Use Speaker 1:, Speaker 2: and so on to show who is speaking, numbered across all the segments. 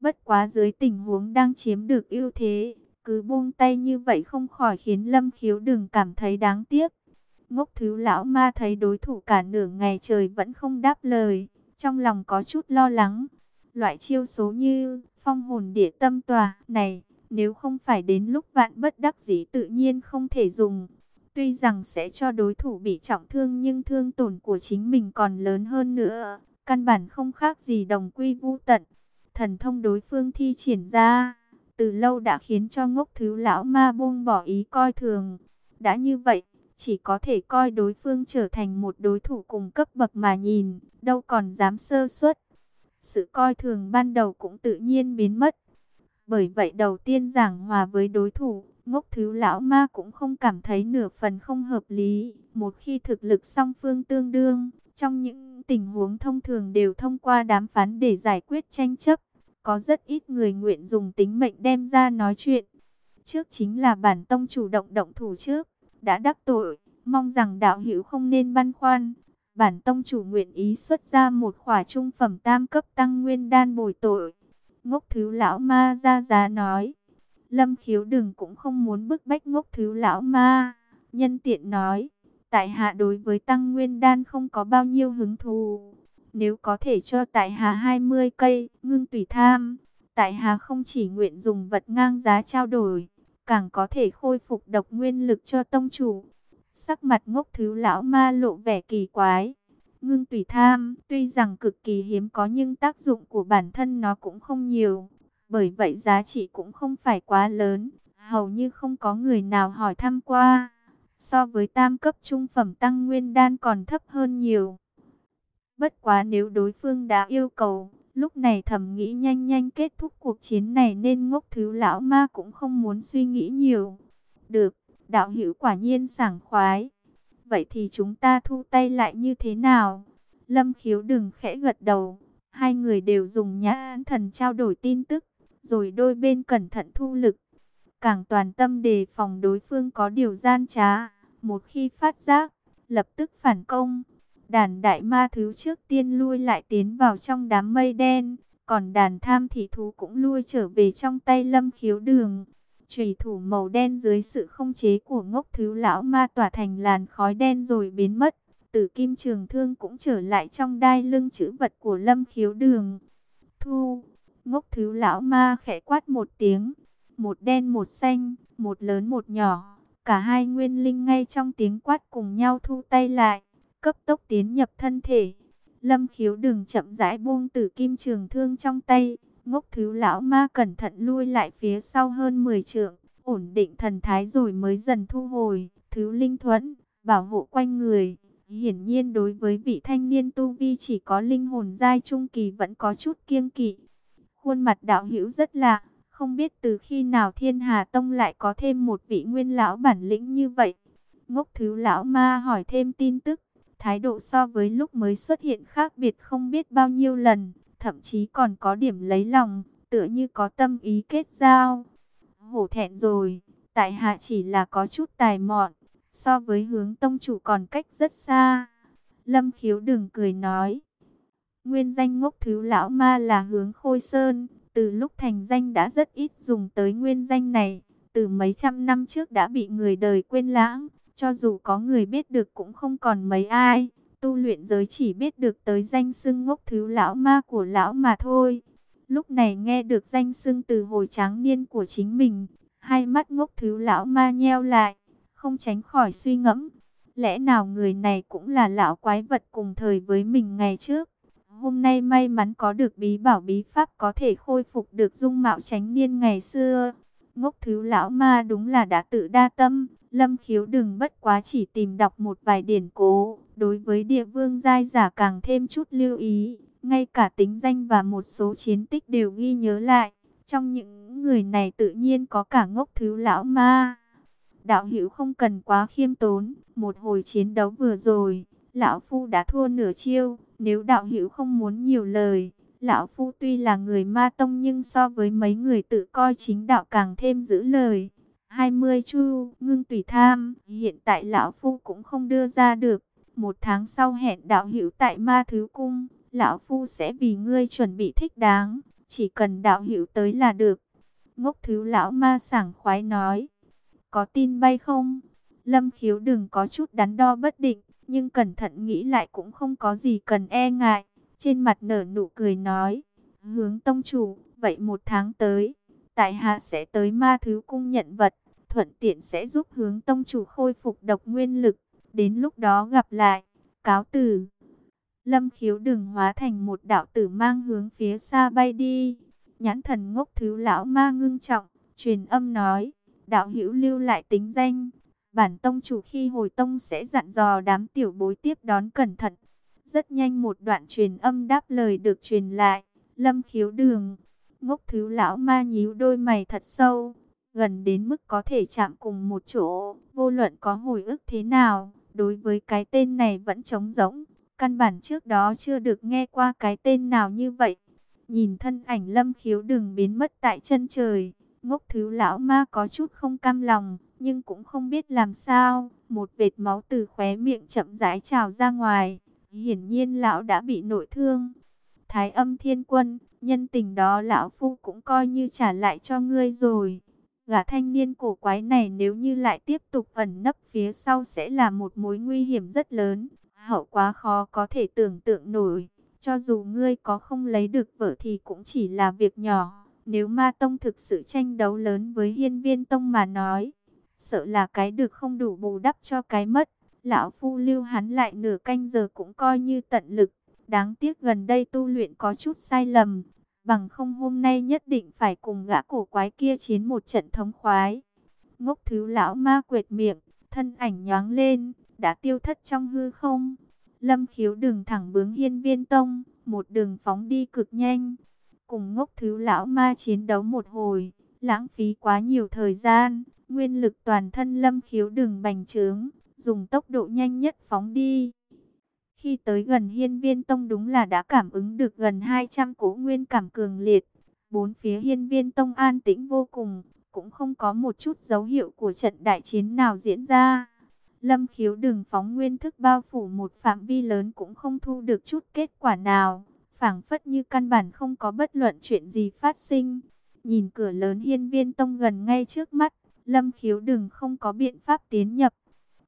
Speaker 1: Bất quá dưới tình huống đang chiếm được ưu thế, cứ buông tay như vậy không khỏi khiến Lâm Khiếu đừng cảm thấy đáng tiếc. Ngốc thiếu lão ma thấy đối thủ cả nửa ngày trời vẫn không đáp lời, trong lòng có chút lo lắng. Loại chiêu số như phong hồn địa tâm tòa này, nếu không phải đến lúc vạn bất đắc dĩ tự nhiên không thể dùng. Tuy rằng sẽ cho đối thủ bị trọng thương nhưng thương tổn của chính mình còn lớn hơn nữa. Căn bản không khác gì đồng quy vu tận. Thần thông đối phương thi triển ra, từ lâu đã khiến cho ngốc thứ lão ma buông bỏ ý coi thường. Đã như vậy, chỉ có thể coi đối phương trở thành một đối thủ cùng cấp bậc mà nhìn, đâu còn dám sơ suất. Sự coi thường ban đầu cũng tự nhiên biến mất. Bởi vậy đầu tiên giảng hòa với đối thủ, ngốc thứ lão ma cũng không cảm thấy nửa phần không hợp lý. Một khi thực lực song phương tương đương, trong những tình huống thông thường đều thông qua đàm phán để giải quyết tranh chấp. Có rất ít người nguyện dùng tính mệnh đem ra nói chuyện. Trước chính là bản tông chủ động động thủ trước, đã đắc tội, mong rằng đạo hữu không nên băn khoăn. Bản tông chủ nguyện ý xuất ra một khỏa trung phẩm tam cấp tăng nguyên đan bồi tội. Ngốc thứ lão ma ra giá nói. Lâm khiếu đừng cũng không muốn bức bách ngốc thứ lão ma. Nhân tiện nói. Tại hạ đối với tăng nguyên đan không có bao nhiêu hứng thú. Nếu có thể cho tại hạ 20 cây, ngưng tùy tham. Tại hạ không chỉ nguyện dùng vật ngang giá trao đổi. Càng có thể khôi phục độc nguyên lực cho tông chủ. Sắc mặt ngốc thứ lão ma lộ vẻ kỳ quái. Ngưng tùy tham, tuy rằng cực kỳ hiếm có nhưng tác dụng của bản thân nó cũng không nhiều. Bởi vậy giá trị cũng không phải quá lớn, hầu như không có người nào hỏi thăm qua. So với tam cấp trung phẩm tăng nguyên đan còn thấp hơn nhiều. Bất quá nếu đối phương đã yêu cầu, lúc này thầm nghĩ nhanh nhanh kết thúc cuộc chiến này nên ngốc thứ lão ma cũng không muốn suy nghĩ nhiều. Được, đạo hữu quả nhiên sảng khoái. Vậy thì chúng ta thu tay lại như thế nào? Lâm khiếu đừng khẽ gật đầu. Hai người đều dùng nhãn thần trao đổi tin tức. Rồi đôi bên cẩn thận thu lực. Càng toàn tâm đề phòng đối phương có điều gian trá. Một khi phát giác, lập tức phản công. Đàn đại ma thứ trước tiên lui lại tiến vào trong đám mây đen. Còn đàn tham thị thú cũng lui trở về trong tay lâm khiếu đường. Trùy thủ màu đen dưới sự không chế của ngốc thứ lão ma tỏa thành làn khói đen rồi biến mất. Tử kim trường thương cũng trở lại trong đai lưng chữ vật của lâm khiếu đường. Thu, ngốc thứ lão ma khẽ quát một tiếng. Một đen một xanh, một lớn một nhỏ. Cả hai nguyên linh ngay trong tiếng quát cùng nhau thu tay lại. Cấp tốc tiến nhập thân thể. Lâm khiếu đường chậm rãi buông tử kim trường thương trong tay. Ngốc thứ lão ma cẩn thận lui lại phía sau hơn 10 trượng, ổn định thần thái rồi mới dần thu hồi, thứ linh thuẫn, bảo hộ quanh người. Hiển nhiên đối với vị thanh niên tu vi chỉ có linh hồn giai trung kỳ vẫn có chút kiêng kỵ. Khuôn mặt đạo hữu rất lạ, không biết từ khi nào thiên hà tông lại có thêm một vị nguyên lão bản lĩnh như vậy. Ngốc thứ lão ma hỏi thêm tin tức, thái độ so với lúc mới xuất hiện khác biệt không biết bao nhiêu lần thậm chí còn có điểm lấy lòng, tựa như có tâm ý kết giao. Hổ thẹn rồi, tại hạ chỉ là có chút tài mọn, so với hướng tông chủ còn cách rất xa. Lâm khiếu đừng cười nói. Nguyên danh ngốc thứ lão ma là hướng khôi sơn, từ lúc thành danh đã rất ít dùng tới nguyên danh này, từ mấy trăm năm trước đã bị người đời quên lãng, cho dù có người biết được cũng không còn mấy ai tu luyện giới chỉ biết được tới danh xưng ngốc thứ lão ma của lão mà thôi. Lúc này nghe được danh xưng từ hồi tráng niên của chính mình, hai mắt ngốc thứ lão ma nheo lại, không tránh khỏi suy ngẫm. Lẽ nào người này cũng là lão quái vật cùng thời với mình ngày trước? Hôm nay may mắn có được bí bảo bí pháp có thể khôi phục được dung mạo tránh niên ngày xưa. Ngốc thứ lão ma đúng là đã tự đa tâm, lâm khiếu đừng bất quá chỉ tìm đọc một vài điển cố, đối với địa vương giai giả càng thêm chút lưu ý, ngay cả tính danh và một số chiến tích đều ghi nhớ lại. Trong những người này tự nhiên có cả ngốc thứ lão ma. Đạo hữu không cần quá khiêm tốn, một hồi chiến đấu vừa rồi, lão phu đã thua nửa chiêu, nếu đạo hữu không muốn nhiều lời, lão phu tuy là người ma tông nhưng so với mấy người tự coi chính đạo càng thêm giữ lời. 20 chu, ngưng tùy tham, hiện tại lão phu cũng không đưa ra được. Một tháng sau hẹn đạo hữu tại ma thứ cung, lão phu sẽ vì ngươi chuẩn bị thích đáng, chỉ cần đạo hữu tới là được. Ngốc thứ lão ma sảng khoái nói, có tin bay không? Lâm khiếu đừng có chút đắn đo bất định, nhưng cẩn thận nghĩ lại cũng không có gì cần e ngại. Trên mặt nở nụ cười nói, hướng tông chủ, vậy một tháng tới, tại hạ sẽ tới ma thứ cung nhận vật, thuận tiện sẽ giúp hướng tông chủ khôi phục độc nguyên lực. Đến lúc đó gặp lại, cáo từ. Lâm khiếu đừng hóa thành một đạo tử mang hướng phía xa bay đi. Nhãn thần ngốc thứ lão ma ngưng trọng, truyền âm nói, đạo hữu lưu lại tính danh. Bản tông chủ khi hồi tông sẽ dặn dò đám tiểu bối tiếp đón cẩn thận. Rất nhanh một đoạn truyền âm đáp lời được truyền lại. Lâm khiếu đường, ngốc thứ lão ma nhíu đôi mày thật sâu. Gần đến mức có thể chạm cùng một chỗ, vô luận có hồi ức thế nào, đối với cái tên này vẫn trống rỗng. Căn bản trước đó chưa được nghe qua cái tên nào như vậy. Nhìn thân ảnh lâm khiếu đường biến mất tại chân trời. Ngốc thứ lão ma có chút không cam lòng, nhưng cũng không biết làm sao. Một vệt máu từ khóe miệng chậm rãi trào ra ngoài. Hiển nhiên lão đã bị nội thương. Thái âm thiên quân, nhân tình đó lão phu cũng coi như trả lại cho ngươi rồi. Gã thanh niên cổ quái này nếu như lại tiếp tục ẩn nấp phía sau sẽ là một mối nguy hiểm rất lớn. Hậu quá khó có thể tưởng tượng nổi. Cho dù ngươi có không lấy được vợ thì cũng chỉ là việc nhỏ. Nếu ma tông thực sự tranh đấu lớn với hiên viên tông mà nói. Sợ là cái được không đủ bù đắp cho cái mất. Lão phu lưu hắn lại nửa canh giờ cũng coi như tận lực. Đáng tiếc gần đây tu luyện có chút sai lầm. Bằng không hôm nay nhất định phải cùng gã cổ quái kia chiến một trận thống khoái. Ngốc thứ lão ma quệt miệng, thân ảnh nhoáng lên, đã tiêu thất trong hư không. Lâm khiếu đường thẳng bướng hiên viên tông, một đường phóng đi cực nhanh. Cùng ngốc thứ lão ma chiến đấu một hồi, lãng phí quá nhiều thời gian. Nguyên lực toàn thân lâm khiếu đường bành trướng, dùng tốc độ nhanh nhất phóng đi. Khi tới gần hiên viên tông đúng là đã cảm ứng được gần 200 cố nguyên cảm cường liệt. Bốn phía hiên viên tông an tĩnh vô cùng, cũng không có một chút dấu hiệu của trận đại chiến nào diễn ra. Lâm khiếu đừng phóng nguyên thức bao phủ một phạm vi lớn cũng không thu được chút kết quả nào. phảng phất như căn bản không có bất luận chuyện gì phát sinh. Nhìn cửa lớn hiên viên tông gần ngay trước mắt, lâm khiếu đừng không có biện pháp tiến nhập.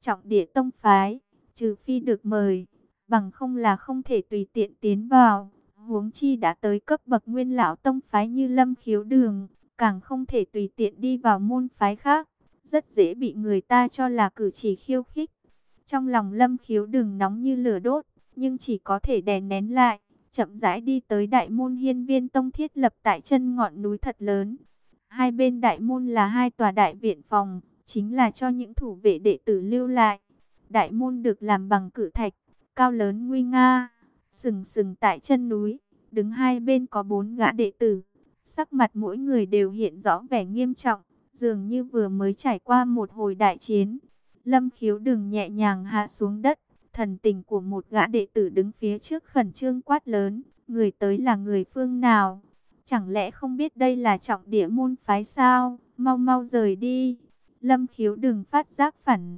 Speaker 1: Trọng địa tông phái, trừ phi được mời, bằng không là không thể tùy tiện tiến vào. Huống chi đã tới cấp bậc nguyên lão tông phái như lâm khiếu đường, càng không thể tùy tiện đi vào môn phái khác rất dễ bị người ta cho là cử chỉ khiêu khích. Trong lòng lâm khiếu đường nóng như lửa đốt, nhưng chỉ có thể đè nén lại, chậm rãi đi tới đại môn hiên viên tông thiết lập tại chân ngọn núi thật lớn. Hai bên đại môn là hai tòa đại viện phòng, chính là cho những thủ vệ đệ tử lưu lại. Đại môn được làm bằng cử thạch, cao lớn nguy nga, sừng sừng tại chân núi, đứng hai bên có bốn gã đệ tử. Sắc mặt mỗi người đều hiện rõ vẻ nghiêm trọng, dường như vừa mới trải qua một hồi đại chiến. Lâm khiếu đừng nhẹ nhàng hạ xuống đất, thần tình của một gã đệ tử đứng phía trước khẩn trương quát lớn, người tới là người phương nào? Chẳng lẽ không biết đây là trọng địa môn phái sao? Mau mau rời đi. Lâm khiếu đừng phát giác phản.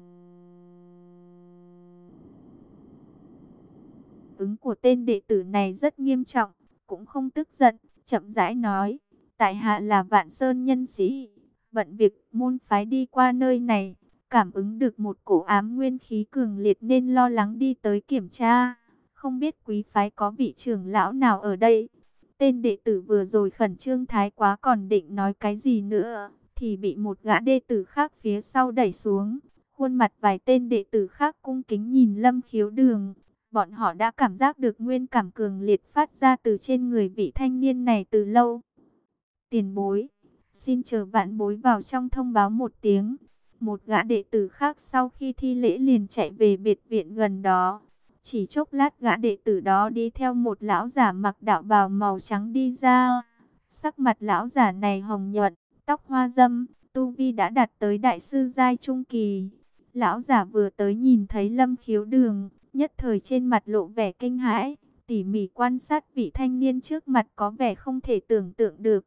Speaker 1: Ứng của tên đệ tử này rất nghiêm trọng, cũng không tức giận, chậm rãi nói, tại hạ là vạn sơn nhân sĩ, bận việc môn phái đi qua nơi này, cảm ứng được một cổ ám nguyên khí cường liệt nên lo lắng đi tới kiểm tra. Không biết quý phái có vị trưởng lão nào ở đây. Tên đệ tử vừa rồi khẩn trương thái quá còn định nói cái gì nữa, thì bị một gã đệ tử khác phía sau đẩy xuống. Khuôn mặt vài tên đệ tử khác cung kính nhìn lâm khiếu đường. Bọn họ đã cảm giác được nguyên cảm cường liệt phát ra từ trên người vị thanh niên này từ lâu. Tiền bối, Xin chờ vạn bối vào trong thông báo một tiếng. Một gã đệ tử khác sau khi thi lễ liền chạy về biệt viện gần đó. Chỉ chốc lát gã đệ tử đó đi theo một lão giả mặc đạo bào màu trắng đi ra. Sắc mặt lão giả này hồng nhuận, tóc hoa dâm, tu vi đã đạt tới đại sư giai trung kỳ. Lão giả vừa tới nhìn thấy lâm khiếu đường, nhất thời trên mặt lộ vẻ kinh hãi, tỉ mỉ quan sát vị thanh niên trước mặt có vẻ không thể tưởng tượng được.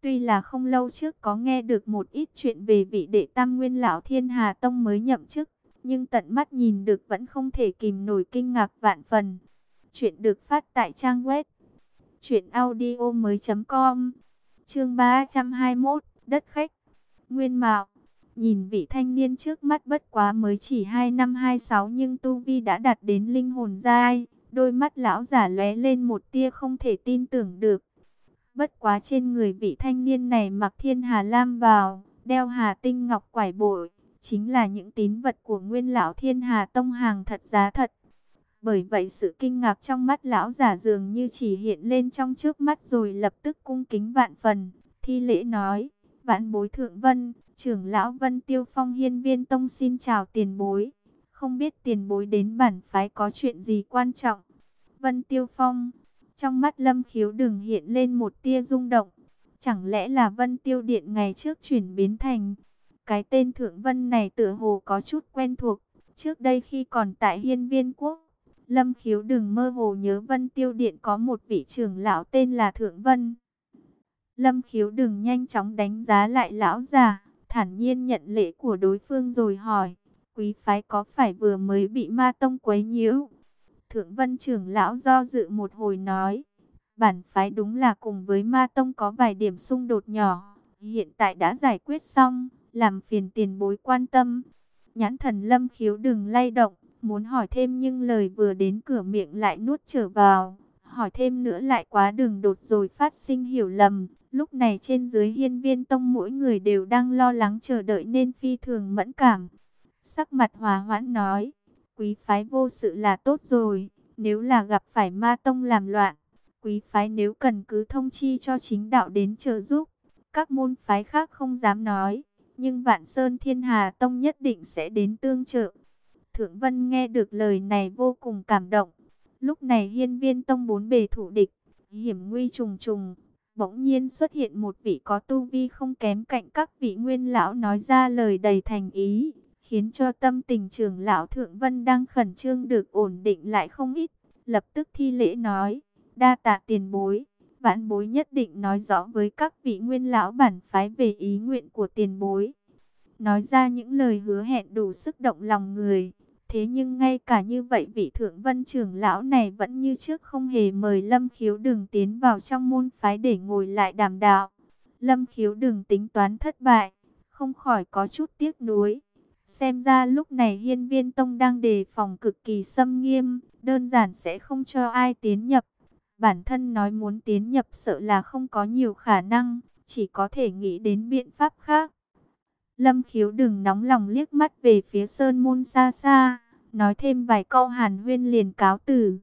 Speaker 1: Tuy là không lâu trước có nghe được một ít chuyện về vị đệ tam nguyên lão thiên hà tông mới nhậm chức, nhưng tận mắt nhìn được vẫn không thể kìm nổi kinh ngạc vạn phần. Chuyện được phát tại trang web truyện audio mới com Chương 321 Đất khách Nguyên mạo Nhìn vị thanh niên trước mắt bất quá mới chỉ 2 năm 26 nhưng Tu Vi đã đạt đến linh hồn giai. Đôi mắt lão giả lóe lên một tia không thể tin tưởng được. Bất quá trên người vị thanh niên này mặc thiên hà lam vào, đeo hà tinh ngọc quải bội. Chính là những tín vật của nguyên lão thiên hà tông hàng thật giá thật. Bởi vậy sự kinh ngạc trong mắt lão giả dường như chỉ hiện lên trong trước mắt rồi lập tức cung kính vạn phần. Thi lễ nói, Vãn bối thượng vân, trưởng lão vân tiêu phong hiên viên tông xin chào tiền bối. Không biết tiền bối đến bản phái có chuyện gì quan trọng. Vân tiêu phong, trong mắt lâm khiếu đừng hiện lên một tia rung động. Chẳng lẽ là vân tiêu điện ngày trước chuyển biến thành... Cái tên thượng vân này tựa hồ có chút quen thuộc. Trước đây khi còn tại hiên viên quốc, Lâm khiếu đừng mơ hồ nhớ Vân Tiêu Điện có một vị trưởng lão tên là Thượng Vân. Lâm khiếu đừng nhanh chóng đánh giá lại lão già, thản nhiên nhận lễ của đối phương rồi hỏi, quý phái có phải vừa mới bị ma tông quấy nhiễu? Thượng Vân trưởng lão do dự một hồi nói, bản phái đúng là cùng với ma tông có vài điểm xung đột nhỏ, hiện tại đã giải quyết xong, làm phiền tiền bối quan tâm. Nhãn thần lâm khiếu đừng lay động, Muốn hỏi thêm nhưng lời vừa đến cửa miệng lại nuốt trở vào. Hỏi thêm nữa lại quá đường đột rồi phát sinh hiểu lầm. Lúc này trên dưới hiên viên tông mỗi người đều đang lo lắng chờ đợi nên phi thường mẫn cảm. Sắc mặt hòa hoãn nói, quý phái vô sự là tốt rồi. Nếu là gặp phải ma tông làm loạn, quý phái nếu cần cứ thông chi cho chính đạo đến trợ giúp. Các môn phái khác không dám nói, nhưng Vạn Sơn Thiên Hà Tông nhất định sẽ đến tương trợ. Thượng Vân nghe được lời này vô cùng cảm động. Lúc này hiên viên tông bốn bề thủ địch, hiểm nguy trùng trùng. Bỗng nhiên xuất hiện một vị có tu vi không kém cạnh các vị nguyên lão nói ra lời đầy thành ý, khiến cho tâm tình trưởng lão Thượng Vân đang khẩn trương được ổn định lại không ít. Lập tức thi lễ nói, đa tạ tiền bối, vãn bối nhất định nói rõ với các vị nguyên lão bản phái về ý nguyện của tiền bối. Nói ra những lời hứa hẹn đủ sức động lòng người. Thế nhưng ngay cả như vậy vị thượng vân trưởng lão này vẫn như trước không hề mời Lâm Khiếu đừng tiến vào trong môn phái để ngồi lại đàm đạo. Lâm Khiếu đừng tính toán thất bại, không khỏi có chút tiếc nuối. Xem ra lúc này hiên viên tông đang đề phòng cực kỳ xâm nghiêm, đơn giản sẽ không cho ai tiến nhập. Bản thân nói muốn tiến nhập sợ là không có nhiều khả năng, chỉ có thể nghĩ đến biện pháp khác. Lâm khiếu đừng nóng lòng liếc mắt về phía sơn môn xa xa, nói thêm vài câu hàn huyên liền cáo từ.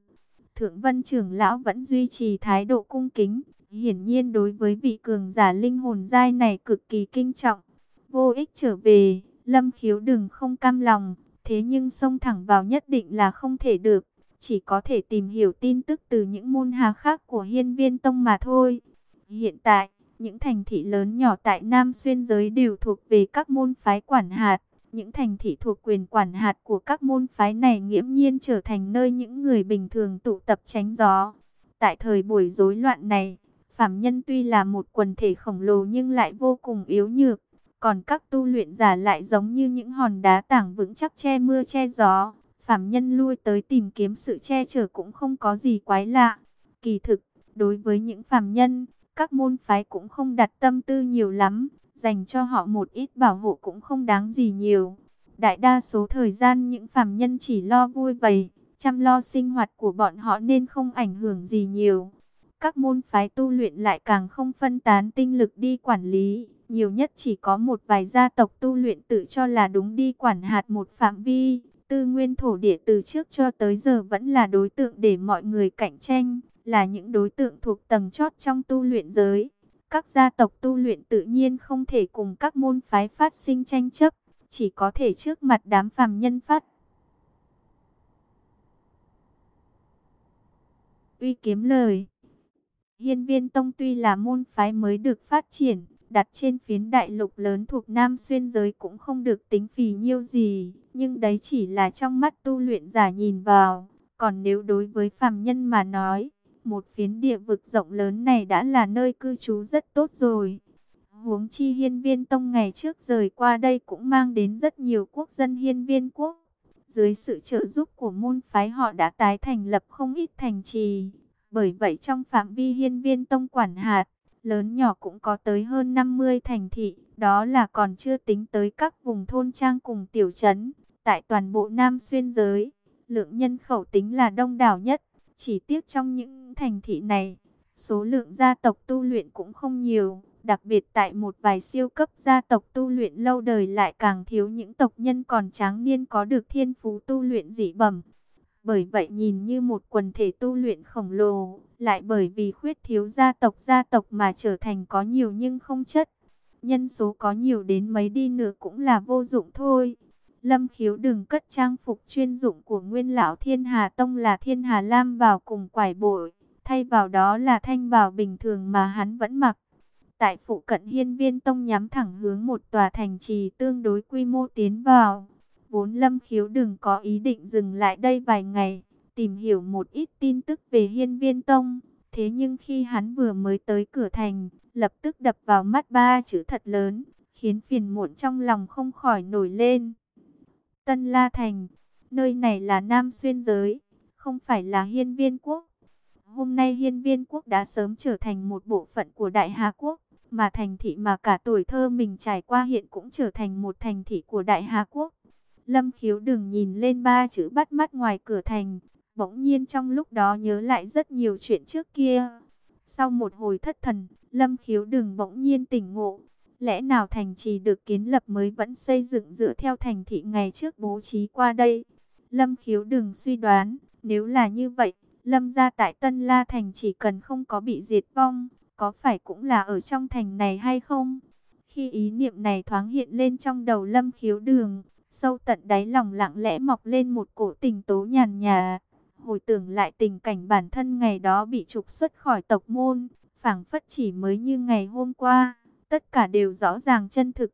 Speaker 1: Thượng vân trưởng lão vẫn duy trì thái độ cung kính, hiển nhiên đối với vị cường giả linh hồn giai này cực kỳ kinh trọng. Vô ích trở về, lâm khiếu đừng không cam lòng, thế nhưng xông thẳng vào nhất định là không thể được, chỉ có thể tìm hiểu tin tức từ những môn hà khác của hiên viên tông mà thôi. Hiện tại, những thành thị lớn nhỏ tại Nam Xuyên giới đều thuộc về các môn phái quản hạt. Những thành thị thuộc quyền quản hạt của các môn phái này nghiễm nhiên trở thành nơi những người bình thường tụ tập tránh gió. Tại thời buổi rối loạn này, phạm nhân tuy là một quần thể khổng lồ nhưng lại vô cùng yếu nhược. Còn các tu luyện giả lại giống như những hòn đá tảng vững chắc che mưa che gió. Phạm nhân lui tới tìm kiếm sự che chở cũng không có gì quái lạ. Kỳ thực, đối với những phạm nhân, các môn phái cũng không đặt tâm tư nhiều lắm, dành cho họ một ít bảo hộ cũng không đáng gì nhiều. Đại đa số thời gian những phàm nhân chỉ lo vui vầy, chăm lo sinh hoạt của bọn họ nên không ảnh hưởng gì nhiều. Các môn phái tu luyện lại càng không phân tán tinh lực đi quản lý, nhiều nhất chỉ có một vài gia tộc tu luyện tự cho là đúng đi quản hạt một phạm vi. Tư nguyên thổ địa từ trước cho tới giờ vẫn là đối tượng để mọi người cạnh tranh là những đối tượng thuộc tầng chót trong tu luyện giới. Các gia tộc tu luyện tự nhiên không thể cùng các môn phái phát sinh tranh chấp, chỉ có thể trước mặt đám phàm nhân phát. Uy kiếm lời Hiên viên tông tuy là môn phái mới được phát triển, đặt trên phiến đại lục lớn thuộc Nam Xuyên giới cũng không được tính phì nhiêu gì, nhưng đấy chỉ là trong mắt tu luyện giả nhìn vào, còn nếu đối với phàm nhân mà nói, một phiến địa vực rộng lớn này đã là nơi cư trú rất tốt rồi. Huống chi hiên viên tông ngày trước rời qua đây cũng mang đến rất nhiều quốc dân hiên viên quốc. Dưới sự trợ giúp của môn phái họ đã tái thành lập không ít thành trì. Bởi vậy trong phạm vi hiên viên tông quản hạt, lớn nhỏ cũng có tới hơn 50 thành thị, đó là còn chưa tính tới các vùng thôn trang cùng tiểu trấn. Tại toàn bộ Nam Xuyên giới, lượng nhân khẩu tính là đông đảo nhất, chỉ tiếc trong những thành thị này, số lượng gia tộc tu luyện cũng không nhiều. Đặc biệt tại một vài siêu cấp gia tộc tu luyện lâu đời lại càng thiếu những tộc nhân còn tráng niên có được thiên phú tu luyện dị bẩm. Bởi vậy nhìn như một quần thể tu luyện khổng lồ, lại bởi vì khuyết thiếu gia tộc gia tộc mà trở thành có nhiều nhưng không chất. Nhân số có nhiều đến mấy đi nữa cũng là vô dụng thôi. Lâm khiếu đừng cất trang phục chuyên dụng của nguyên lão thiên hà tông là thiên hà lam vào cùng quải bội. Thay vào đó là thanh bào bình thường mà hắn vẫn mặc. Tại phụ cận hiên viên tông nhắm thẳng hướng một tòa thành trì tương đối quy mô tiến vào. Vốn lâm khiếu đừng có ý định dừng lại đây vài ngày, tìm hiểu một ít tin tức về hiên viên tông. Thế nhưng khi hắn vừa mới tới cửa thành, lập tức đập vào mắt ba chữ thật lớn, khiến phiền muộn trong lòng không khỏi nổi lên. Tân La Thành, nơi này là Nam Xuyên Giới, không phải là hiên viên quốc. Hôm nay hiên viên quốc đã sớm trở thành một bộ phận của Đại Hà Quốc, mà thành thị mà cả tuổi thơ mình trải qua hiện cũng trở thành một thành thị của Đại Hà Quốc. Lâm khiếu đừng nhìn lên ba chữ bắt mắt ngoài cửa thành, bỗng nhiên trong lúc đó nhớ lại rất nhiều chuyện trước kia. Sau một hồi thất thần, Lâm khiếu đừng bỗng nhiên tỉnh ngộ. Lẽ nào thành trì được kiến lập mới vẫn xây dựng dựa theo thành thị ngày trước bố trí qua đây? Lâm khiếu đừng suy đoán, nếu là như vậy, Lâm gia tại Tân La Thành chỉ cần không có bị diệt vong, có phải cũng là ở trong thành này hay không? Khi ý niệm này thoáng hiện lên trong đầu Lâm khiếu đường, sâu tận đáy lòng lặng lẽ mọc lên một cổ tình tố nhàn nhà. Hồi tưởng lại tình cảnh bản thân ngày đó bị trục xuất khỏi tộc môn, phảng phất chỉ mới như ngày hôm qua, tất cả đều rõ ràng chân thực.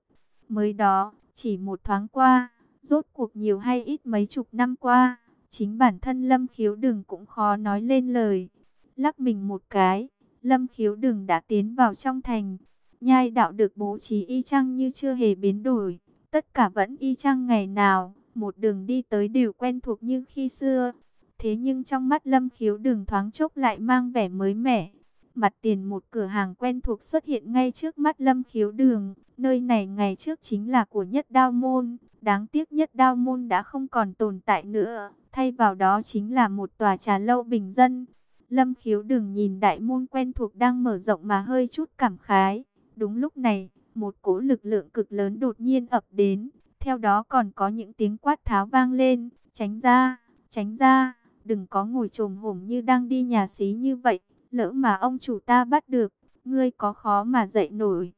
Speaker 1: Mới đó, chỉ một thoáng qua, rốt cuộc nhiều hay ít mấy chục năm qua, chính bản thân Lâm Khiếu Đừng cũng khó nói lên lời. Lắc mình một cái, Lâm Khiếu Đừng đã tiến vào trong thành, nhai đạo được bố trí y chang như chưa hề biến đổi. Tất cả vẫn y chang ngày nào, một đường đi tới đều quen thuộc như khi xưa. Thế nhưng trong mắt Lâm Khiếu đường thoáng chốc lại mang vẻ mới mẻ. Mặt tiền một cửa hàng quen thuộc xuất hiện ngay trước mắt Lâm Khiếu đường. Nơi này ngày trước chính là của nhất đao môn. Đáng tiếc nhất đao môn đã không còn tồn tại nữa. Thay vào đó chính là một tòa trà lâu bình dân. Lâm Khiếu đường nhìn đại môn quen thuộc đang mở rộng mà hơi chút cảm khái. Đúng lúc này, một cỗ lực lượng cực lớn đột nhiên ập đến, theo đó còn có những tiếng quát tháo vang lên, tránh ra, tránh ra, đừng có ngồi trồm hổm như đang đi nhà xí như vậy, lỡ mà ông chủ ta bắt được, ngươi có khó mà dậy nổi.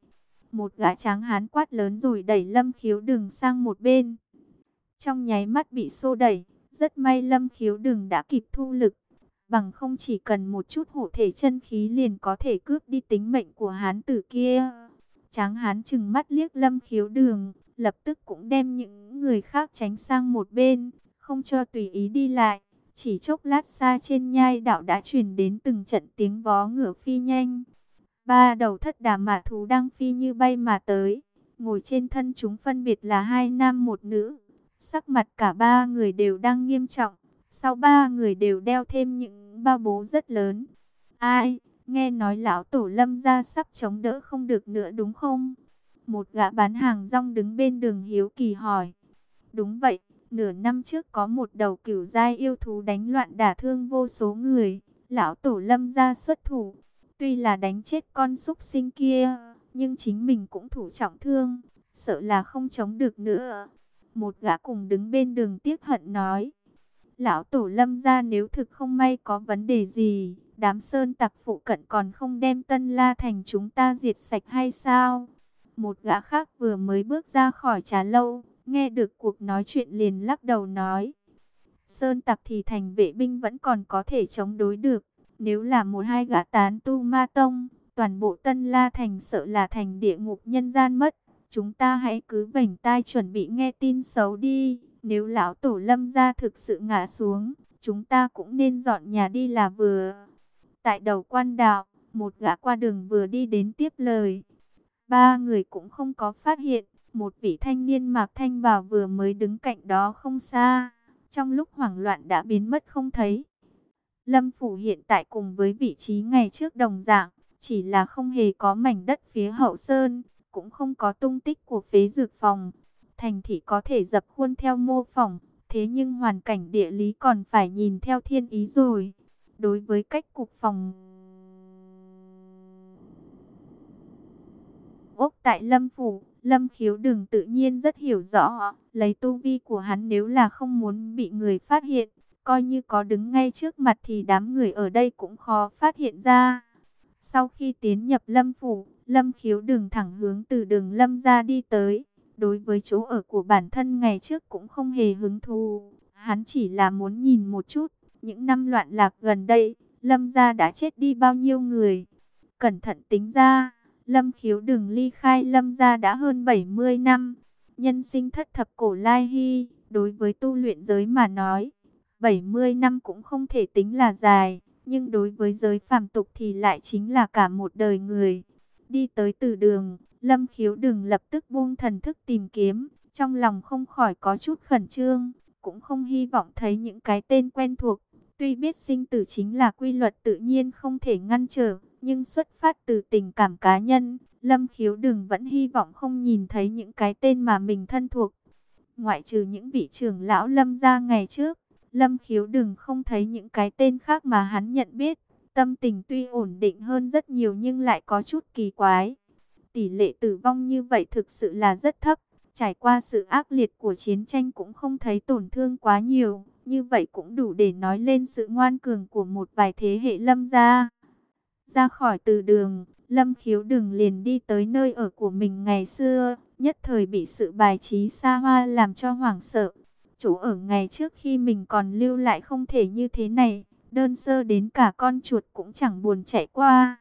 Speaker 1: Một gã tráng hán quát lớn rồi đẩy lâm khiếu đừng sang một bên. Trong nháy mắt bị xô đẩy, rất may lâm khiếu đừng đã kịp thu lực. Bằng không chỉ cần một chút hộ thể chân khí liền có thể cướp đi tính mệnh của hán tử kia. Tráng hán chừng mắt liếc lâm khiếu đường, lập tức cũng đem những người khác tránh sang một bên, không cho tùy ý đi lại. Chỉ chốc lát xa trên nhai đạo đã truyền đến từng trận tiếng vó ngựa phi nhanh. Ba đầu thất đà mã thú đang phi như bay mà tới, ngồi trên thân chúng phân biệt là hai nam một nữ. Sắc mặt cả ba người đều đang nghiêm trọng, sau ba người đều đeo thêm những bao bố rất lớn. Ai? Nghe nói lão tổ lâm ra sắp chống đỡ không được nữa đúng không? Một gã bán hàng rong đứng bên đường hiếu kỳ hỏi. Đúng vậy, nửa năm trước có một đầu cửu giai yêu thú đánh loạn đả thương vô số người. Lão tổ lâm ra xuất thủ. Tuy là đánh chết con súc sinh kia, nhưng chính mình cũng thủ trọng thương. Sợ là không chống được nữa. Một gã cùng đứng bên đường tiếc hận nói. Lão tổ lâm ra nếu thực không may có vấn đề gì, đám sơn tặc phụ cận còn không đem tân la thành chúng ta diệt sạch hay sao? Một gã khác vừa mới bước ra khỏi trà lâu, nghe được cuộc nói chuyện liền lắc đầu nói. Sơn tặc thì thành vệ binh vẫn còn có thể chống đối được, nếu là một hai gã tán tu ma tông, toàn bộ tân la thành sợ là thành địa ngục nhân gian mất. Chúng ta hãy cứ vảnh tai chuẩn bị nghe tin xấu đi, nếu lão tổ lâm gia thực sự ngã xuống, chúng ta cũng nên dọn nhà đi là vừa. Tại đầu quan đạo, một gã qua đường vừa đi đến tiếp lời. Ba người cũng không có phát hiện, một vị thanh niên mặc thanh bào vừa mới đứng cạnh đó không xa. Trong lúc hoảng loạn đã biến mất không thấy. Lâm Phủ hiện tại cùng với vị trí ngày trước đồng dạng, chỉ là không hề có mảnh đất phía hậu sơn, cũng không có tung tích của phế dược phòng. Thành thị có thể dập khuôn theo mô phỏng, thế nhưng hoàn cảnh địa lý còn phải nhìn theo thiên ý rồi. Đối với cách cục phòng ốc tại Lâm Phủ, Lâm Khiếu Đừng tự nhiên rất hiểu rõ, lấy tu vi của hắn nếu là không muốn bị người phát hiện, coi như có đứng ngay trước mặt thì đám người ở đây cũng khó phát hiện ra. Sau khi tiến nhập Lâm Phủ, Lâm Khiếu Đừng thẳng hướng từ đường Lâm ra đi tới. Đối với chỗ ở của bản thân ngày trước cũng không hề hứng thú, hắn chỉ là muốn nhìn một chút, những năm loạn lạc gần đây, Lâm gia đã chết đi bao nhiêu người. Cẩn thận tính ra, Lâm khiếu đừng ly khai Lâm gia đã hơn 70 năm. Nhân sinh thất thập cổ lai hy, đối với tu luyện giới mà nói, 70 năm cũng không thể tính là dài, nhưng đối với giới phàm tục thì lại chính là cả một đời người. Đi tới từ đường, Lâm khiếu đừng lập tức buông thần thức tìm kiếm, trong lòng không khỏi có chút khẩn trương, cũng không hy vọng thấy những cái tên quen thuộc. Tuy biết sinh tử chính là quy luật tự nhiên không thể ngăn trở, nhưng xuất phát từ tình cảm cá nhân, Lâm Khiếu Đừng vẫn hy vọng không nhìn thấy những cái tên mà mình thân thuộc. Ngoại trừ những vị trưởng lão Lâm ra ngày trước, Lâm Khiếu Đừng không thấy những cái tên khác mà hắn nhận biết. Tâm tình tuy ổn định hơn rất nhiều nhưng lại có chút kỳ quái. Tỷ lệ tử vong như vậy thực sự là rất thấp. Trải qua sự ác liệt của chiến tranh cũng không thấy tổn thương quá nhiều. Như vậy cũng đủ để nói lên sự ngoan cường của một vài thế hệ lâm gia. Ra khỏi từ đường, lâm khiếu đừng liền đi tới nơi ở của mình ngày xưa. Nhất thời bị sự bài trí xa hoa làm cho hoảng sợ. Chỗ ở ngày trước khi mình còn lưu lại không thể như thế này. Đơn sơ đến cả con chuột cũng chẳng buồn chạy qua.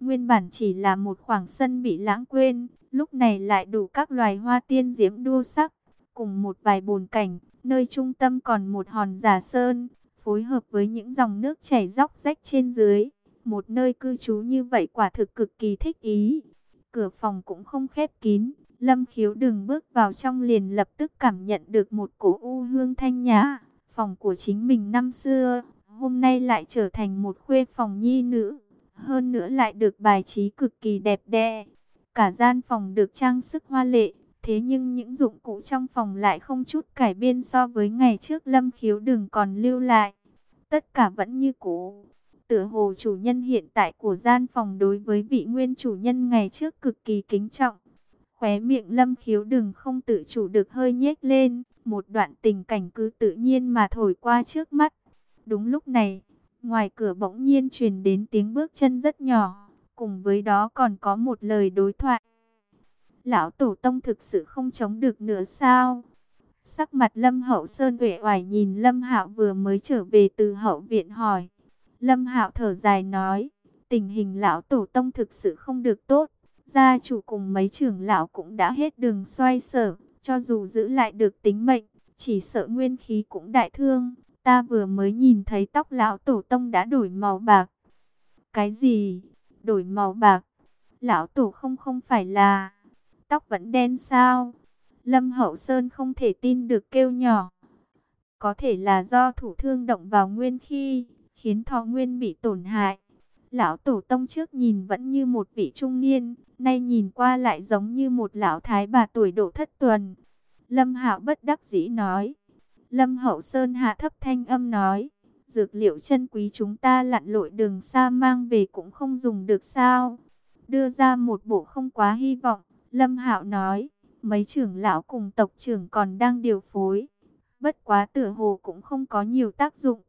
Speaker 1: Nguyên bản chỉ là một khoảng sân bị lãng quên, lúc này lại đủ các loài hoa tiên diễm đua sắc, cùng một vài bồn cảnh, nơi trung tâm còn một hòn giả sơn, phối hợp với những dòng nước chảy róc rách trên dưới. Một nơi cư trú như vậy quả thực cực kỳ thích ý. Cửa phòng cũng không khép kín, Lâm khiếu đừng bước vào trong liền lập tức cảm nhận được một cổ u hương thanh nhã. Phòng của chính mình năm xưa, hôm nay lại trở thành một khuê phòng nhi nữ. Hơn nữa lại được bài trí cực kỳ đẹp đẽ. Cả gian phòng được trang sức hoa lệ, thế nhưng những dụng cụ trong phòng lại không chút cải biên so với ngày trước lâm khiếu đừng còn lưu lại. Tất cả vẫn như cũ. Tựa hồ chủ nhân hiện tại của gian phòng đối với vị nguyên chủ nhân ngày trước cực kỳ kính trọng. Khóe miệng lâm khiếu đừng không tự chủ được hơi nhếch lên, một đoạn tình cảnh cứ tự nhiên mà thổi qua trước mắt. Đúng lúc này, ngoài cửa bỗng nhiên truyền đến tiếng bước chân rất nhỏ, cùng với đó còn có một lời đối thoại. Lão Tổ Tông thực sự không chống được nữa sao? Sắc mặt Lâm Hậu Sơn uể oải nhìn Lâm Hạo vừa mới trở về từ hậu viện hỏi. Lâm Hạo thở dài nói, tình hình lão Tổ Tông thực sự không được tốt. Gia chủ cùng mấy trưởng lão cũng đã hết đường xoay sở, cho dù giữ lại được tính mệnh, chỉ sợ nguyên khí cũng đại thương. Ta vừa mới nhìn thấy tóc lão tổ tông đã đổi màu bạc. Cái gì? Đổi màu bạc? Lão tổ không không phải là... Tóc vẫn đen sao? Lâm Hậu Sơn không thể tin được kêu nhỏ. Có thể là do thủ thương động vào nguyên khi, khiến thọ nguyên bị tổn hại. Lão tổ tông trước nhìn vẫn như một vị trung niên, nay nhìn qua lại giống như một lão thái bà tuổi độ thất tuần. Lâm Hạo bất đắc dĩ nói. Lâm Hậu Sơn hạ thấp thanh âm nói, dược liệu chân quý chúng ta lặn lội đường xa mang về cũng không dùng được sao. Đưa ra một bộ không quá hy vọng, Lâm Hạo nói, mấy trưởng lão cùng tộc trưởng còn đang điều phối. Bất quá tựa hồ cũng không có nhiều tác dụng.